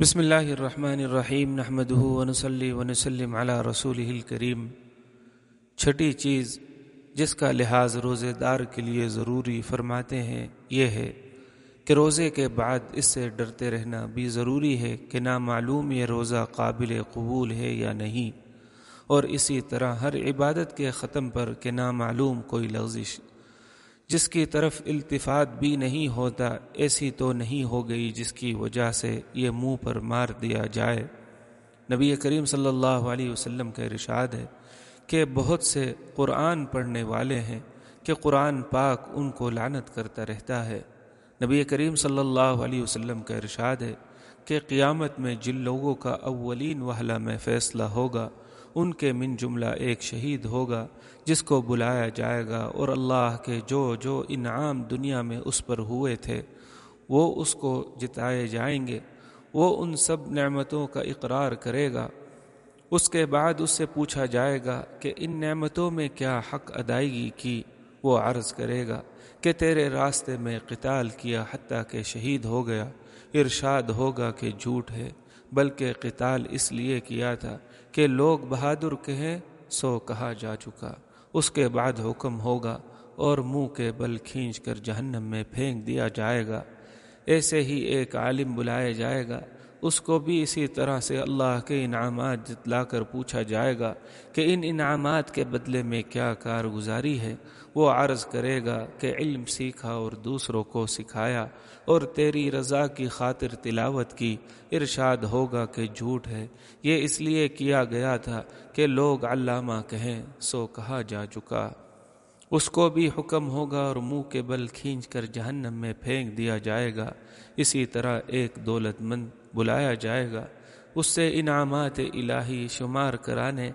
بسم اللہ الرحمن الرحیم نحمد ونسلی ونسلم علی رسول الکریم۔ چھٹی چیز جس کا لحاظ روزے دار کے لیے ضروری فرماتے ہیں، یہ ہے کہ روزے کے بعد اس سے ڈرتے رہنا بھی ضروری ہے کہ نامعلوم یہ روزہ قابل قبول ہے یا نہیں۔ اور اسی طرح ہر عبادت کے ختم پر کہ نامعلوم کوئی لغزش جس کی طرف التفات بھی نہیں ہوتا، ایسی تو نہیں ہو گئی جس کی وجہ سے یہ منہ پر مار دیا جائے۔ نبی کریم صلی اللہ علیہ وسلم کا ارشاد ہے کہ بہت سے قرآن پڑھنے والے ہیں کہ قرآن پاک ان کو لعنت کرتا رہتا ہے۔ نبی کریم صلی اللہ علیہ وسلم کا ارشاد ہے کہ قیامت میں جن لوگوں کا اولین وحلہ میں فیصلہ ہوگا ان کے من جملہ ایک شہید ہوگا، جس کو بلایا جائے گا، اور اللہ کے جو جو انعام دنیا میں اس پر ہوئے تھے، وہ اس کو جتائے جائیں گے۔ وہ ان سب نعمتوں کا اقرار کرے گا۔ اس کے بعد اس سے پوچھا جائے گا کہ ان نعمتوں میں کیا حق ادائیگی کی؟ وہ عرض کرے گا کہ تیرے راستے میں قتال کیا حتیٰ کہ شہید ہو گیا، ارشاد ہوگا کہ جھوٹ ہے۔ بلکہ قتال اس لیے کیا تھا کہ لوگ بہادر کہیں سو کہا جا چکا۔ اس کے بعد حکم ہوگا اور منہ کے بل کھینچ کر جہنم میں پھینک دیا جائے گا۔ ایسے ہی ایک عالم بلائے جائے گا۔ اس کو بھی اسی طرح سے اللہ کے انعامات جتلا کر پوچھا جائے گا کہ ان انعامات کے بدلے میں کیا کارگزاری ہے، وہ عرض کرے گا کہ علم سیکھا اور دوسروں کو سکھایا اور تیری رضا کی خاطر تلاوت کی، ارشاد ہوگا کہ جھوٹ ہے۔ یہ اس لیے کیا گیا تھا کہ لوگ علامہ کہیں، سو کہا جا چکا۔ اس کو بھی حکم ہوگا اور منہ کے بل کھینچ کر جہنم میں پھینک دیا جائے گا۔ اسی طرح ایک دولت مند بلایا جائے گا۔ اس سے انعامات الہی شمار کرانے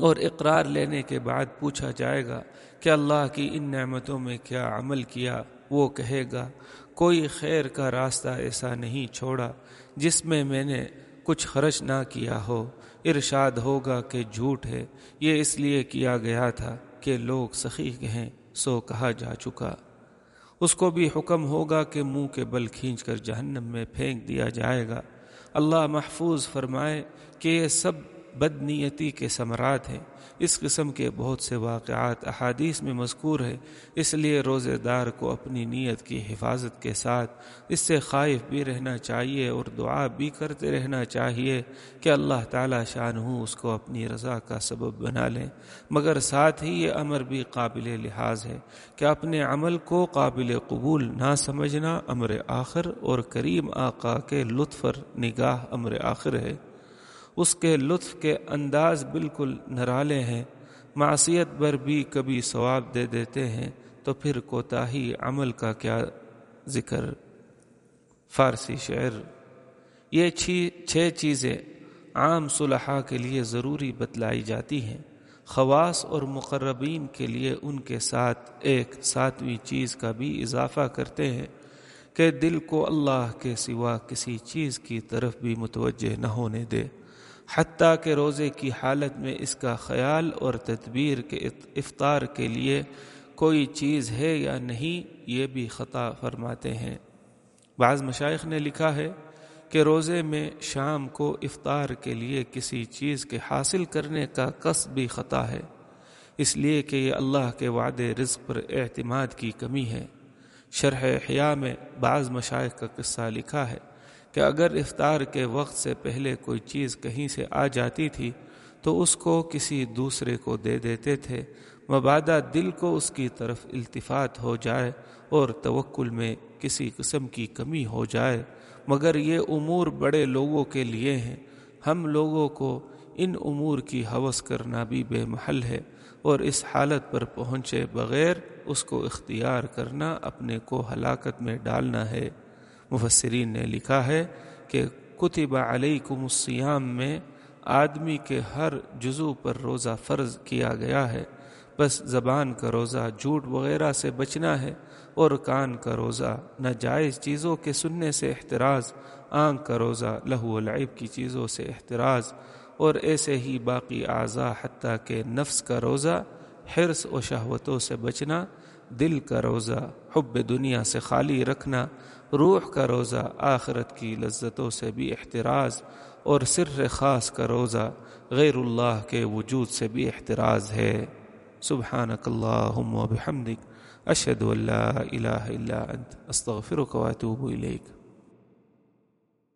اور اقرار لینے کے بعد پوچھا جائے گا کہ اللہ کی ان نعمتوں میں کیا عمل کیا؟ وہ کہے گا، کوئی خیر کا راستہ ایسا نہیں چھوڑا جس میں میں نے کچھ خرچ نہ کیا ہو۔ ارشاد ہوگا کہ جھوٹ ہے، یہ اس لیے کیا گیا تھا۔ کہ لوگ سخی ہیں سو کہا جا چکا۔ اس کو بھی حکم ہوگا کہ منہ کے بل کھینچ کر جہنم میں پھینک دیا جائے گا۔ اللہ محفوظ فرمائے کہ یہ سب بد نیتی کے ثمرات ہیں۔ اس قسم کے بہت سے واقعات احادیث میں مذکور ہے اس لیے روزے دار کو اپنی نیت کی حفاظت کے ساتھ اس سے خائف بھی رہنا چاہیے اور دعا بھی کرتے رہنا چاہیے کہ اللہ تعالیٰ شان ہوں اس کو اپنی رضا کا سبب بنا لیں۔ مگر ساتھ ہی یہ امر بھی قابل لحاظ ہے کہ اپنے عمل کو قابل قبول نہ سمجھنا امر آخر اور کریم آقا کے لطف نگاہ امر آخر ہے۔ اس کے لطف کے انداز بالکل نرالے ہیں۔ معصیت پر بھی کبھی ثواب دے دیتے ہیں، تو پھر کوتاہی عمل کا کیا ذکر؟ فارسی شعر۔ یہ چھ چیزیں عام صلحاء کے لیے ضروری بتلائی جاتی ہیں۔ خواص اور مقربین کے لیے ان کے ساتھ ایک ساتویں چیز کا بھی اضافہ کرتے ہیں کہ دل کو اللہ کے سوا کسی چیز کی طرف بھی متوجہ نہ ہونے دے۔ حتیٰ کہ روزے کی حالت میں اس کا خیال اور تدبیر کے افطار کے لیے کوئی چیز ہے یا نہیں، یہ بھی خطا فرماتے ہیں۔ بعض مشائق نے لکھا ہے کہ روزے میں شام کو افطار کے لیے کسی چیز کے حاصل کرنے کا قصب بھی خطا ہے، اس لیے کہ یہ اللہ کے وعدے رزق پر اعتماد کی کمی ہے۔ شرح حیا میں بعض مشائق کا قصہ لکھا ہے۔ کہ اگر افطار کے وقت سے پہلے کوئی چیز کہیں سے آ جاتی تھی، تو اس کو کسی دوسرے کو دے دیتے تھے۔ مبادہ دل کو اس کی طرف التفات ہو جائے اور توکل میں کسی قسم کی کمی ہو جائے۔ مگر یہ امور بڑے لوگوں کے لیے ہیں۔ ہم لوگوں کو ان امور کی حوث کرنا بھی بے محل ہے اور اس حالت پر پہنچے بغیر اس کو اختیار کرنا اپنے کو ہلاکت میں ڈالنا ہے۔ مفسرین نے لکھا ہے کہ کتب علیکم السیام میں آدمی کے ہر جزو پر روزہ فرض کیا گیا ہے۔ بس زبان کا روزہ جھوٹ وغیرہ سے بچنا ہے اور کان کا روزہ ناجائز چیزوں کے سننے سے احتراز، آنکھ کا روزہ لہو العب کی چیزوں سے احتراز، اور ایسے ہی باقی اعضاء حتیٰ کہ نفس کا روزہ، حرص و شہوتوں سے بچنا دل کا روزہ، حب دنیا سے خالی رکھنا، روح کا روزہ، آخرت کی لذتوں سے بھی احتراز اور سر خاص کا روزہ غیر اللہ کے وجود سے بھی احتراز ہے۔ سبحانک اللہم و بحمدک، اشہد اللہ الہ الا انت، استغفرک و اتوب الیک۔